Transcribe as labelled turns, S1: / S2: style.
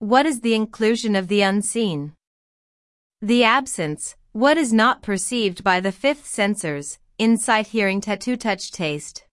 S1: What is the inclusion of the unseen? The absence, what is not perceived by the fifth sensors, insight hearing tattoo touch taste.